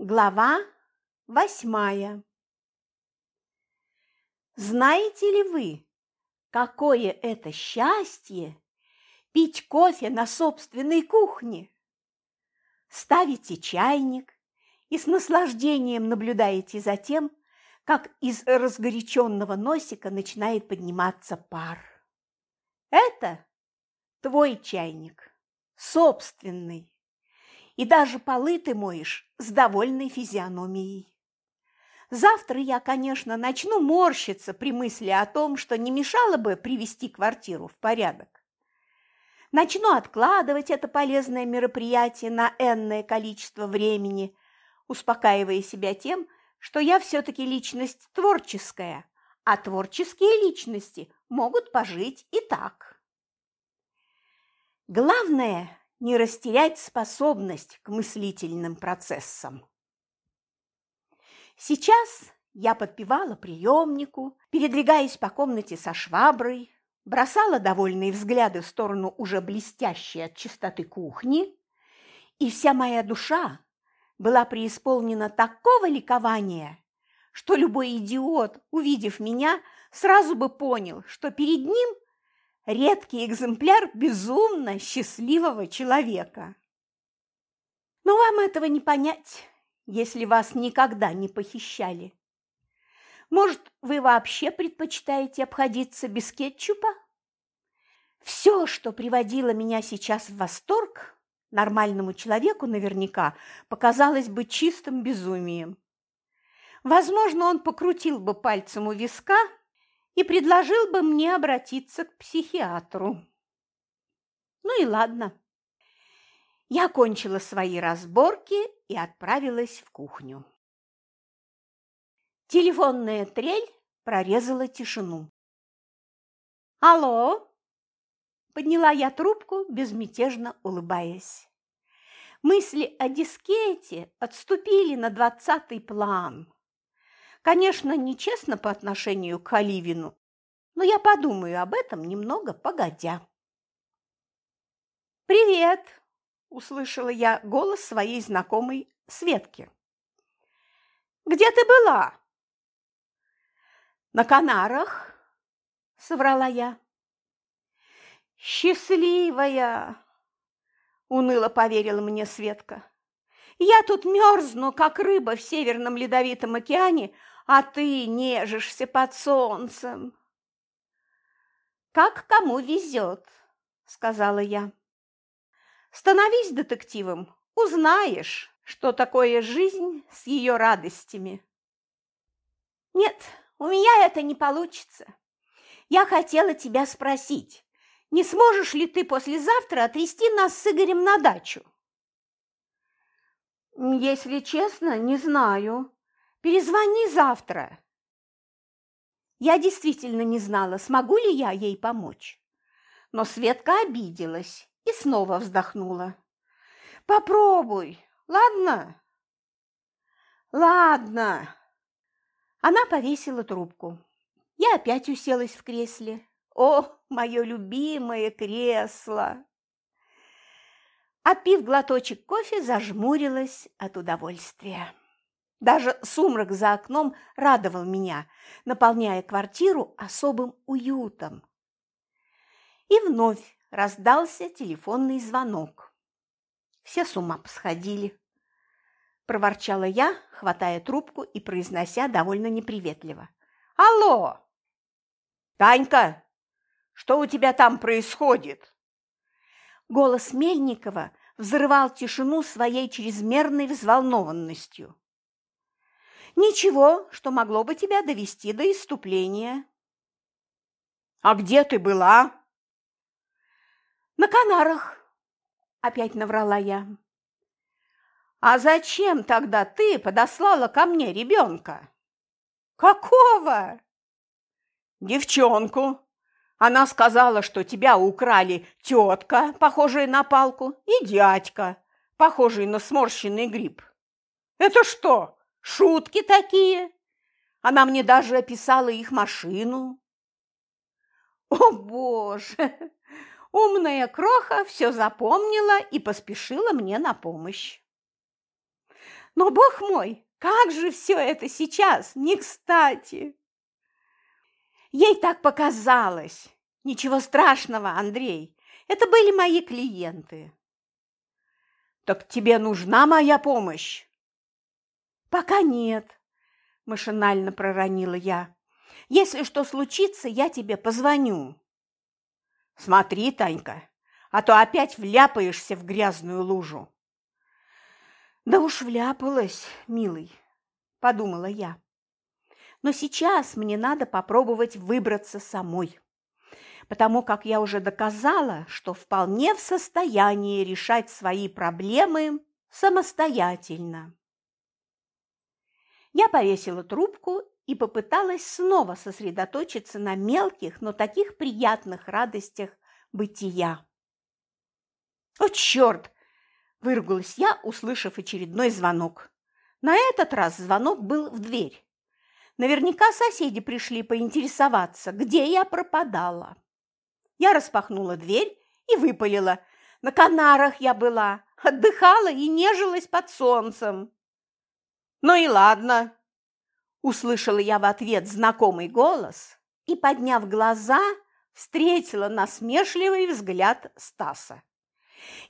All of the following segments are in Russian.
Глава восьмая Знаете ли вы, какое это счастье пить кофе на собственной кухне? Ставите чайник и с наслаждением наблюдаете за тем, как из разгоряченного носика начинает подниматься пар. Это твой чайник, собственный и даже полы ты моешь с довольной физиономией. Завтра я, конечно, начну морщиться при мысли о том, что не мешало бы привести квартиру в порядок. Начну откладывать это полезное мероприятие на энное количество времени, успокаивая себя тем, что я все-таки личность творческая, а творческие личности могут пожить и так. Главное не растерять способность к мыслительным процессам. Сейчас я подпевала приемнику, передвигаясь по комнате со шваброй, бросала довольные взгляды в сторону уже блестящей от чистоты кухни, и вся моя душа была преисполнена такого ликования, что любой идиот, увидев меня, сразу бы понял, что перед ним редкий экземпляр безумно счастливого человека. Но вам этого не понять, если вас никогда не похищали. Может, вы вообще предпочитаете обходиться без кетчупа? Все, что приводило меня сейчас в восторг, нормальному человеку наверняка показалось бы чистым безумием. Возможно, он покрутил бы пальцем у виска и предложил бы мне обратиться к психиатру. Ну и ладно. Я кончила свои разборки и отправилась в кухню. Телефонная трель прорезала тишину. «Алло!» – подняла я трубку, безмятежно улыбаясь. Мысли о дискете отступили на двадцатый план. Конечно, нечестно по отношению к Оливину, но я подумаю об этом немного погодя. «Привет!» – услышала я голос своей знакомой Светки. «Где ты была?» «На Канарах», – соврала я. «Счастливая!» – уныло поверила мне Светка. «Я тут мерзну, как рыба в Северном Ледовитом океане, а ты нежишься под солнцем. Как кому везет, сказала я. Становись детективом, узнаешь, что такое жизнь с ее радостями. Нет, у меня это не получится. Я хотела тебя спросить, не сможешь ли ты послезавтра отвезти нас с Игорем на дачу? Если честно, не знаю, Перезвони завтра. Я действительно не знала, смогу ли я ей помочь. Но Светка обиделась и снова вздохнула. Попробуй, ладно? Ладно. Она повесила трубку. Я опять уселась в кресле. О, мое любимое кресло! Отпив глоточек кофе, зажмурилась от удовольствия. Даже сумрак за окном радовал меня, наполняя квартиру особым уютом. И вновь раздался телефонный звонок. Все с ума посходили. Проворчала я, хватая трубку и произнося довольно неприветливо. «Алло! Танька, что у тебя там происходит?» Голос Мельникова взрывал тишину своей чрезмерной взволнованностью. Ничего, что могло бы тебя довести до иступления. А где ты была? На Канарах, опять наврала я. А зачем тогда ты подослала ко мне ребенка? Какого? Девчонку. Она сказала, что тебя украли тетка, похожая на палку, и дядька, похожий на сморщенный гриб. Это что, Шутки такие. Она мне даже описала их машину. О, боже! Умная кроха все запомнила и поспешила мне на помощь. Но, бог мой, как же все это сейчас, не кстати! Ей так показалось. Ничего страшного, Андрей. Это были мои клиенты. Так тебе нужна моя помощь? Пока нет, машинально проронила я. Если что случится, я тебе позвоню. Смотри, Танька, а то опять вляпаешься в грязную лужу. Да уж вляпалась, милый, подумала я. Но сейчас мне надо попробовать выбраться самой потому как я уже доказала, что вполне в состоянии решать свои проблемы самостоятельно. Я повесила трубку и попыталась снова сосредоточиться на мелких, но таких приятных радостях бытия. «О, черт!» – выругалась я, услышав очередной звонок. На этот раз звонок был в дверь. Наверняка соседи пришли поинтересоваться, где я пропадала. Я распахнула дверь и выпалила. На Канарах я была, отдыхала и нежилась под солнцем. Ну и ладно, услышала я в ответ знакомый голос и, подняв глаза, встретила насмешливый взгляд Стаса.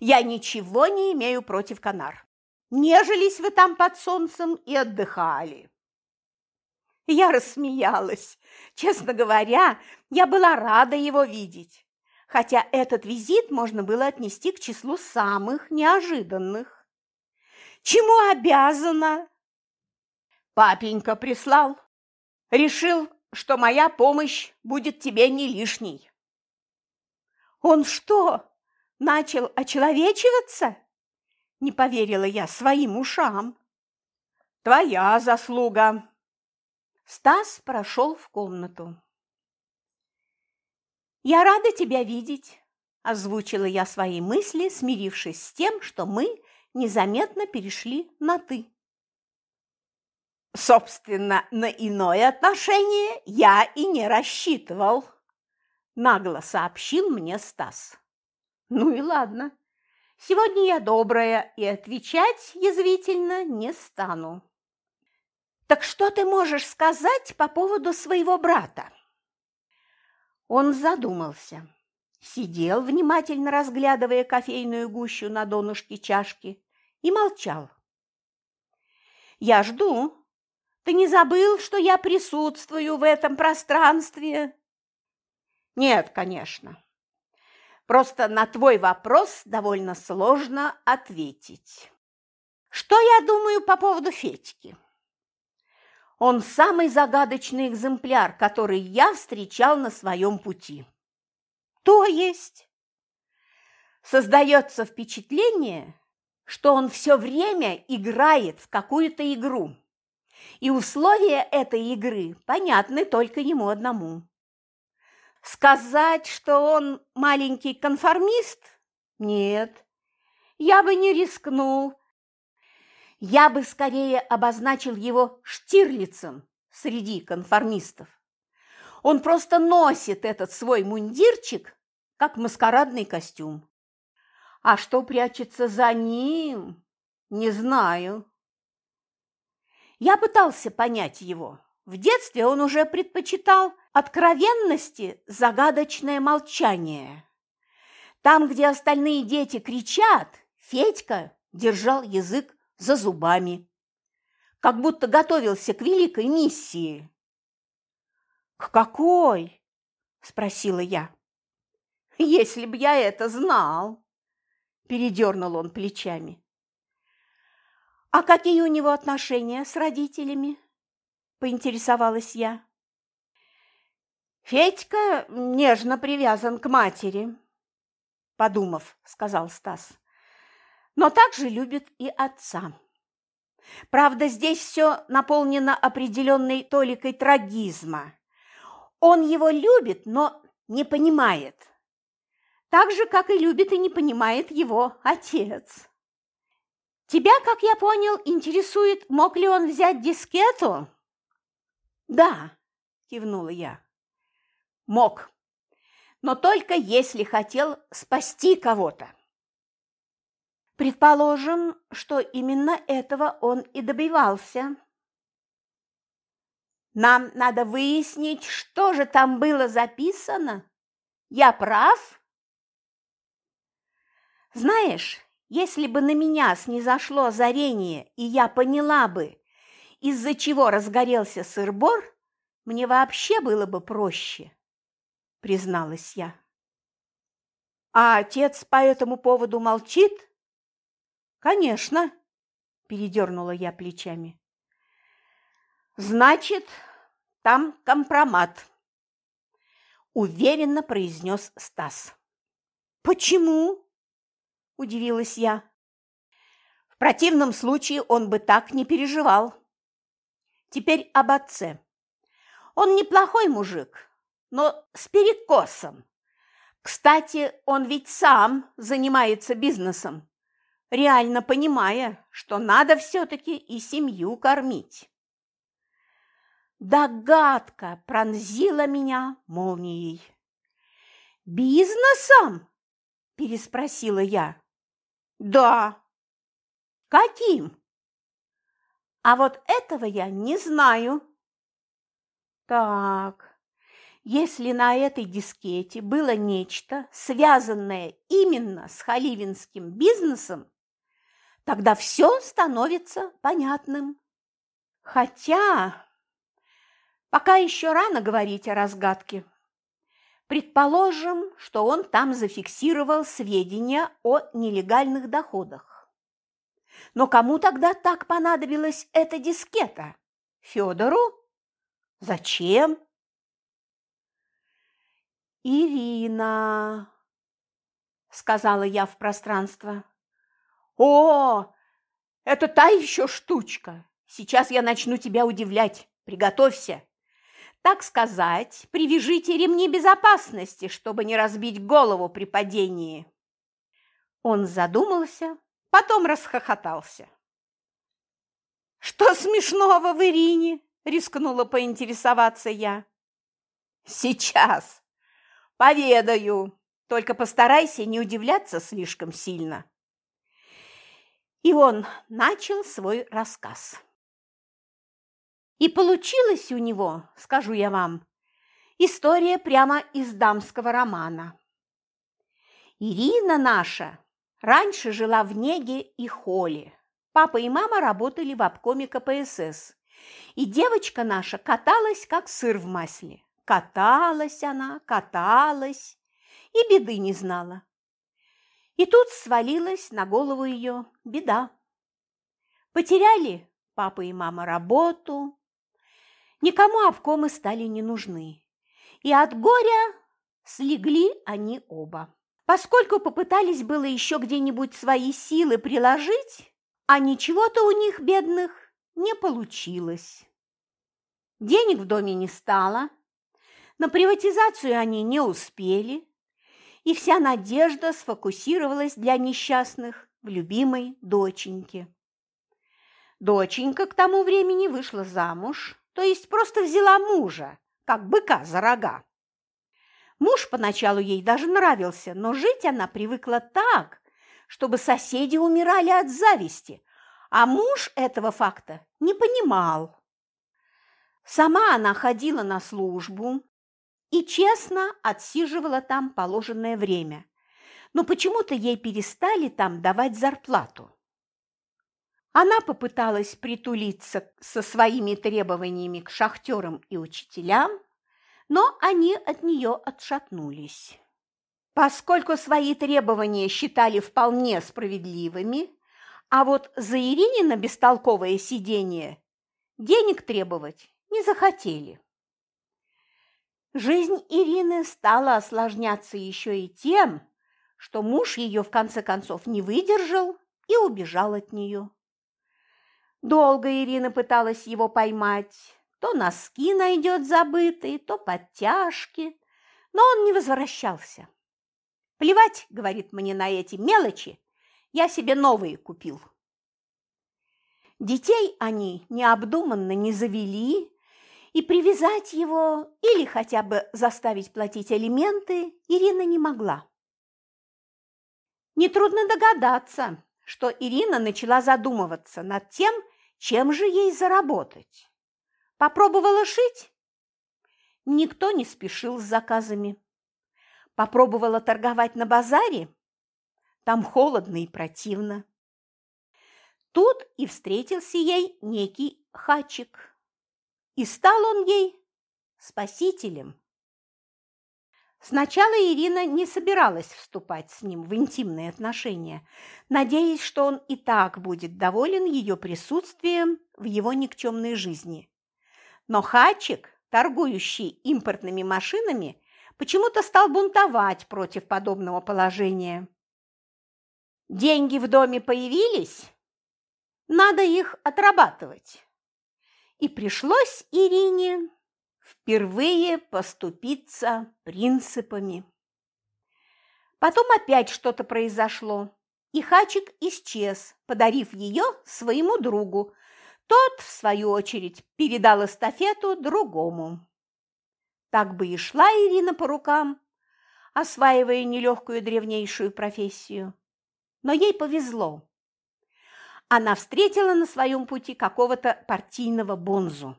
Я ничего не имею против Канар. Нежились вы там под солнцем и отдыхали. Я рассмеялась. Честно говоря, я была рада его видеть, хотя этот визит можно было отнести к числу самых неожиданных. Чему обязана? Папенька прислал. Решил, что моя помощь будет тебе не лишней. Он что, начал очеловечиваться? Не поверила я своим ушам. Твоя заслуга, Стас прошел в комнату. «Я рада тебя видеть», – озвучила я свои мысли, смирившись с тем, что мы незаметно перешли на «ты». «Собственно, на иное отношение я и не рассчитывал», – нагло сообщил мне Стас. «Ну и ладно. Сегодня я добрая и отвечать язвительно не стану». Так что ты можешь сказать по поводу своего брата? Он задумался. Сидел, внимательно разглядывая кофейную гущу на донышке чашки, и молчал. «Я жду. Ты не забыл, что я присутствую в этом пространстве?» «Нет, конечно. Просто на твой вопрос довольно сложно ответить. Что я думаю по поводу Федьки?» Он самый загадочный экземпляр, который я встречал на своем пути. То есть создается впечатление, что он все время играет в какую-то игру, и условия этой игры понятны только ему одному. Сказать, что он маленький конформист? Нет, я бы не рискнул, я бы скорее обозначил его Штирлицем среди конформистов. Он просто носит этот свой мундирчик, как маскарадный костюм. А что прячется за ним, не знаю. Я пытался понять его. В детстве он уже предпочитал откровенности загадочное молчание. Там, где остальные дети кричат, Федька держал язык за зубами, как будто готовился к великой миссии. «К какой?» – спросила я. «Если б я это знал!» – передернул он плечами. «А какие у него отношения с родителями?» – поинтересовалась я. «Федька нежно привязан к матери», – подумав, сказал Стас но также любит и отца. Правда, здесь все наполнено определенной толикой трагизма. Он его любит, но не понимает. Так же, как и любит и не понимает его отец. Тебя, как я понял, интересует, мог ли он взять дискету? Да, кивнула я. Мог, но только если хотел спасти кого-то. Предположим, что именно этого он и добивался. Нам надо выяснить, что же там было записано. Я прав? Знаешь, если бы на меня снизошло озарение, и я поняла бы, из-за чего разгорелся сыр-бор, мне вообще было бы проще, призналась я. А отец по этому поводу молчит? Конечно, передернула я плечами. Значит, там компромат, уверенно произнес Стас. Почему? Удивилась я. В противном случае он бы так не переживал. Теперь об отце. Он неплохой мужик, но с перекосом. Кстати, он ведь сам занимается бизнесом реально понимая, что надо все-таки и семью кормить. Догадка пронзила меня молнией. «Бизнесом?» – переспросила я. «Да». «Каким?» «А вот этого я не знаю». «Так, если на этой дискете было нечто, связанное именно с халивинским бизнесом, Тогда все становится понятным. Хотя пока еще рано говорить о разгадке. Предположим, что он там зафиксировал сведения о нелегальных доходах. Но кому тогда так понадобилась эта дискета? Федору? Зачем? Ирина, сказала я в пространство. «О, это та еще штучка! Сейчас я начну тебя удивлять. Приготовься!» Так сказать, привяжите ремни безопасности, чтобы не разбить голову при падении. Он задумался, потом расхохотался. «Что смешного в Ирине?» – рискнула поинтересоваться я. «Сейчас. Поведаю. Только постарайся не удивляться слишком сильно». И он начал свой рассказ. И получилось у него, скажу я вам, история прямо из дамского романа. Ирина наша раньше жила в Неге и Холе. Папа и мама работали в обкоме КПСС. И девочка наша каталась, как сыр в масле. Каталась она, каталась, и беды не знала. И тут свалилась на голову ее беда. Потеряли папа и мама работу, никому обкомы стали не нужны, и от горя слегли они оба. Поскольку попытались было еще где-нибудь свои силы приложить, а ничего-то у них, бедных, не получилось. Денег в доме не стало, на приватизацию они не успели, и вся надежда сфокусировалась для несчастных в любимой доченьке. Доченька к тому времени вышла замуж, то есть просто взяла мужа, как быка за рога. Муж поначалу ей даже нравился, но жить она привыкла так, чтобы соседи умирали от зависти, а муж этого факта не понимал. Сама она ходила на службу, и честно отсиживала там положенное время, но почему-то ей перестали там давать зарплату. Она попыталась притулиться со своими требованиями к шахтерам и учителям, но они от нее отшатнулись. Поскольку свои требования считали вполне справедливыми, а вот за Иринина бестолковое сидение денег требовать не захотели. Жизнь Ирины стала осложняться еще и тем, что муж ее в конце концов не выдержал и убежал от нее. Долго Ирина пыталась его поймать, то носки найдет забытые, то подтяжки, но он не возвращался. «Плевать, — говорит мне, — на эти мелочи, я себе новые купил». Детей они необдуманно не завели, и привязать его или хотя бы заставить платить алименты Ирина не могла. Нетрудно догадаться, что Ирина начала задумываться над тем, чем же ей заработать. Попробовала шить? Никто не спешил с заказами. Попробовала торговать на базаре? Там холодно и противно. Тут и встретился ей некий хачик. И стал он ей спасителем. Сначала Ирина не собиралась вступать с ним в интимные отношения, надеясь, что он и так будет доволен ее присутствием в его никчемной жизни. Но Хачик, торгующий импортными машинами, почему-то стал бунтовать против подобного положения. Деньги в доме появились, надо их отрабатывать. И пришлось Ирине впервые поступиться принципами. Потом опять что-то произошло, и Хачик исчез, подарив ее своему другу. Тот, в свою очередь, передал эстафету другому. Так бы и шла Ирина по рукам, осваивая нелегкую древнейшую профессию. Но ей повезло. Она встретила на своем пути какого-то партийного бонзу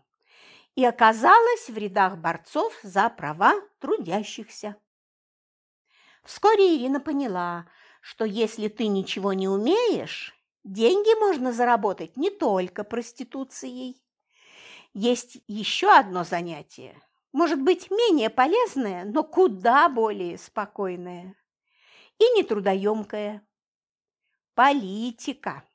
и оказалась в рядах борцов за права трудящихся. Вскоре Ирина поняла, что если ты ничего не умеешь, деньги можно заработать не только проституцией. Есть еще одно занятие, может быть, менее полезное, но куда более спокойное и нетрудоемкое – политика.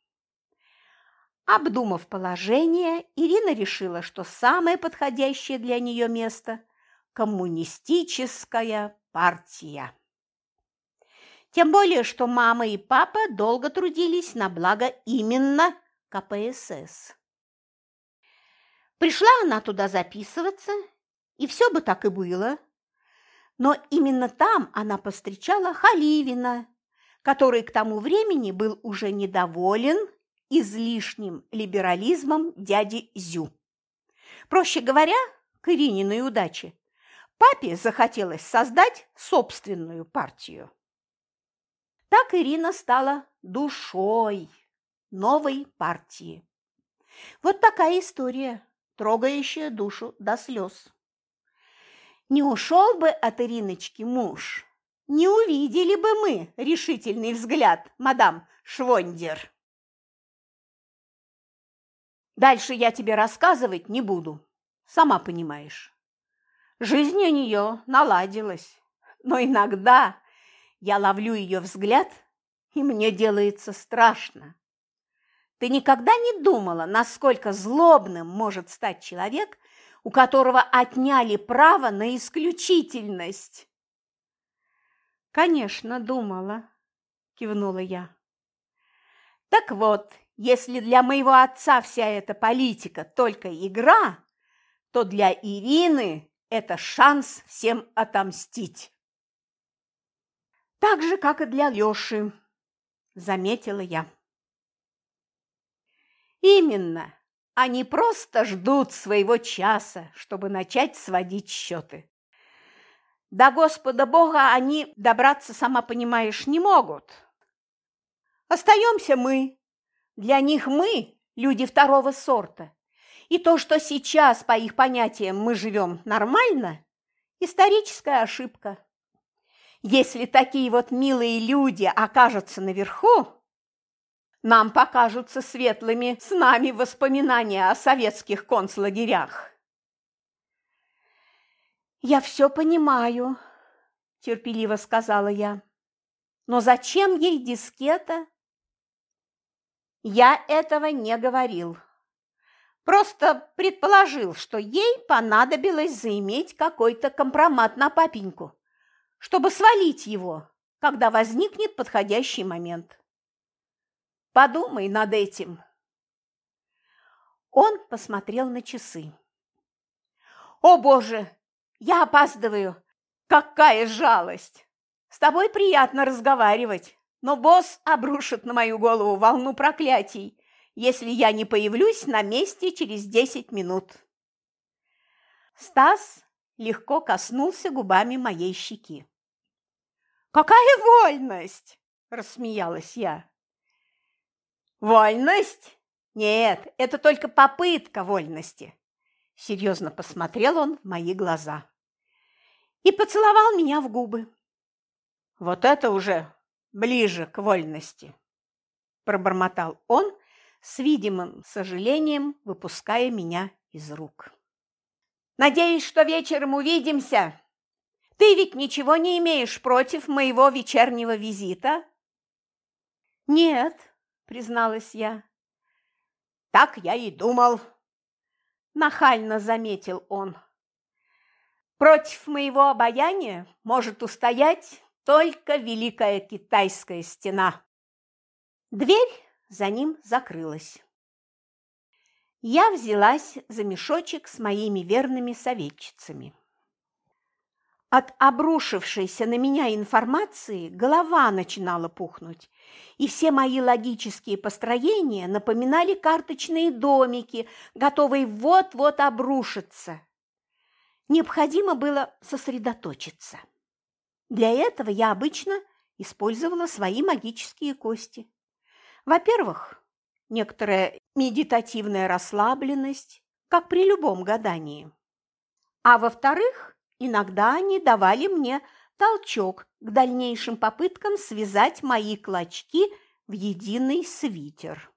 Обдумав положение, Ирина решила, что самое подходящее для нее место – коммунистическая партия. Тем более, что мама и папа долго трудились на благо именно КПСС. Пришла она туда записываться, и все бы так и было. Но именно там она повстречала Халивина, который к тому времени был уже недоволен излишним либерализмом дяди Зю. Проще говоря, к Ирининой удаче, папе захотелось создать собственную партию. Так Ирина стала душой новой партии. Вот такая история, трогающая душу до слез. Не ушел бы от Ириночки муж, не увидели бы мы решительный взгляд мадам Швондер. Дальше я тебе рассказывать не буду, сама понимаешь. Жизнь у нее наладилась, но иногда я ловлю ее взгляд, и мне делается страшно. Ты никогда не думала, насколько злобным может стать человек, у которого отняли право на исключительность? Конечно, думала, кивнула я. Так вот, если для моего отца вся эта политика только игра, то для Ирины это шанс всем отомстить. Так же, как и для Лёши, заметила я. Именно. Они просто ждут своего часа, чтобы начать сводить счеты. До Господа Бога они добраться, сама понимаешь, не могут. Остаемся мы, для них мы – люди второго сорта. И то, что сейчас, по их понятиям, мы живем нормально – историческая ошибка. Если такие вот милые люди окажутся наверху, нам покажутся светлыми с нами воспоминания о советских концлагерях. «Я все понимаю», – терпеливо сказала я. «Но зачем ей дискета я этого не говорил. Просто предположил, что ей понадобилось заиметь какой-то компромат на папеньку, чтобы свалить его, когда возникнет подходящий момент. Подумай над этим. Он посмотрел на часы. «О, Боже, я опаздываю! Какая жалость! С тобой приятно разговаривать!» Но босс обрушит на мою голову волну проклятий, если я не появлюсь на месте через десять минут. Стас легко коснулся губами моей щеки. «Какая вольность!» – рассмеялась я. Вольность? Нет, это только попытка вольности. Серьезно посмотрел он в мои глаза. И поцеловал меня в губы. Вот это уже ближе к вольности, пробормотал он с видимым сожалением, выпуская меня из рук. Надеюсь, что вечером увидимся. Ты ведь ничего не имеешь против моего вечернего визита? Нет, призналась я. Так я и думал, нахально заметил он. Против моего обаяния может устоять только Великая Китайская стена. Дверь за ним закрылась. Я взялась за мешочек с моими верными советчицами. От обрушившейся на меня информации голова начинала пухнуть, и все мои логические построения напоминали карточные домики, готовые вот-вот обрушиться. Необходимо было сосредоточиться. Для этого я обычно использовала свои магические кости. Во-первых, некоторая медитативная расслабленность, как при любом гадании. А во-вторых, иногда они давали мне толчок к дальнейшим попыткам связать мои клочки в единый свитер.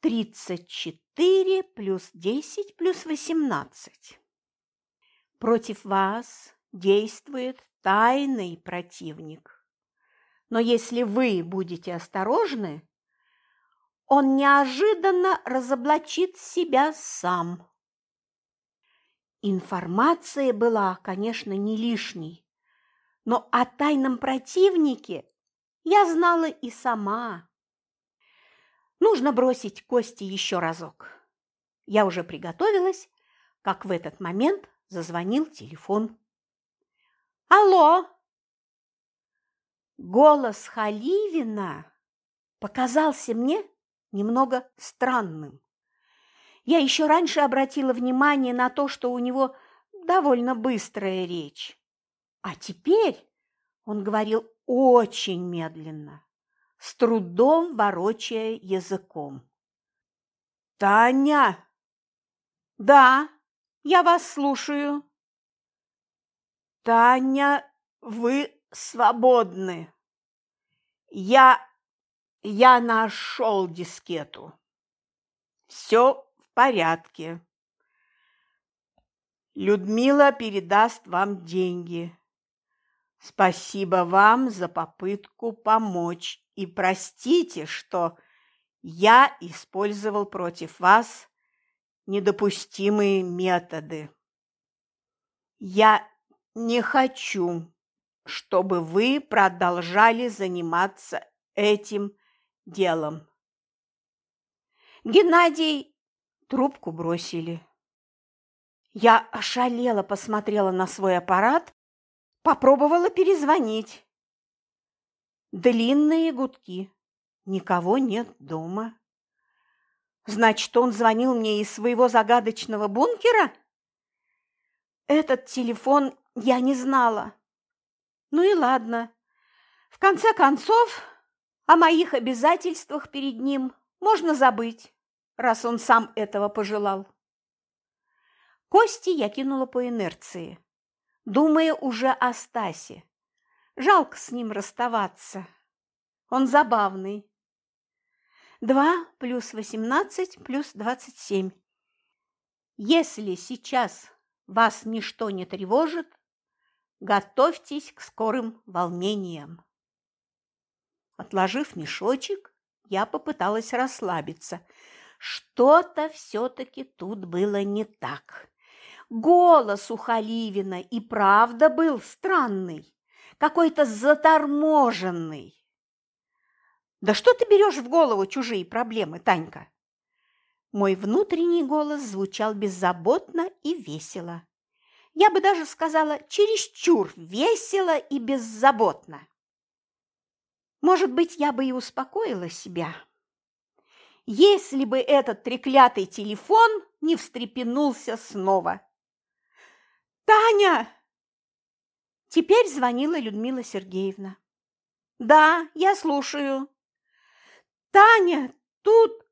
34 плюс 10 плюс 18. Против вас действует тайный противник. Но если вы будете осторожны, он неожиданно разоблачит себя сам. Информация была, конечно, не лишней, но о тайном противнике я знала и сама. Нужно бросить кости еще разок. Я уже приготовилась, как в этот момент зазвонил телефон. «Алло!» Голос Халивина показался мне немного странным. Я еще раньше обратила внимание на то, что у него довольно быстрая речь. А теперь он говорил очень медленно, с трудом ворочая языком. «Таня!» «Да, я вас слушаю». «Таня, вы свободны. Я... я нашел дискету. Все порядке. Людмила передаст вам деньги. Спасибо вам за попытку помочь и простите, что я использовал против вас недопустимые методы. Я не хочу, чтобы вы продолжали заниматься этим делом. Геннадий Трубку бросили. Я ошалела посмотрела на свой аппарат, попробовала перезвонить. Длинные гудки. Никого нет дома. Значит, он звонил мне из своего загадочного бункера? Этот телефон я не знала. Ну и ладно. В конце концов, о моих обязательствах перед ним можно забыть раз он сам этого пожелал. Кости я кинула по инерции, думая уже о Стасе. Жалко с ним расставаться. Он забавный. Два плюс восемнадцать плюс двадцать семь. Если сейчас вас ничто не тревожит, готовьтесь к скорым волнениям. Отложив мешочек, я попыталась расслабиться – что-то все-таки тут было не так. Голос у Халивина и правда был странный, какой-то заторможенный. «Да что ты берешь в голову чужие проблемы, Танька?» Мой внутренний голос звучал беззаботно и весело. Я бы даже сказала, чересчур весело и беззаботно. Может быть, я бы и успокоила себя, если бы этот треклятый телефон не встрепенулся снова. «Таня!» Теперь звонила Людмила Сергеевна. «Да, я слушаю». Таня, тут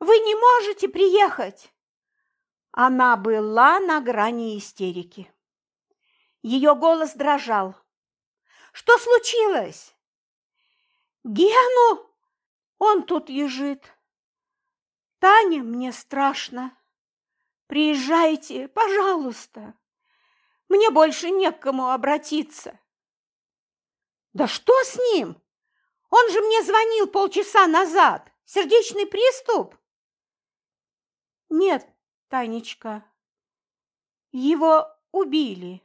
вы не можете приехать. Она была на грани истерики. Ее голос дрожал. Что случилось? Гену! Он тут лежит. Таня, мне страшно. Приезжайте, пожалуйста. Мне больше не к кому обратиться. Да что с ним? Он же мне звонил полчаса назад. Сердечный приступ? Нет, Танечка, его убили.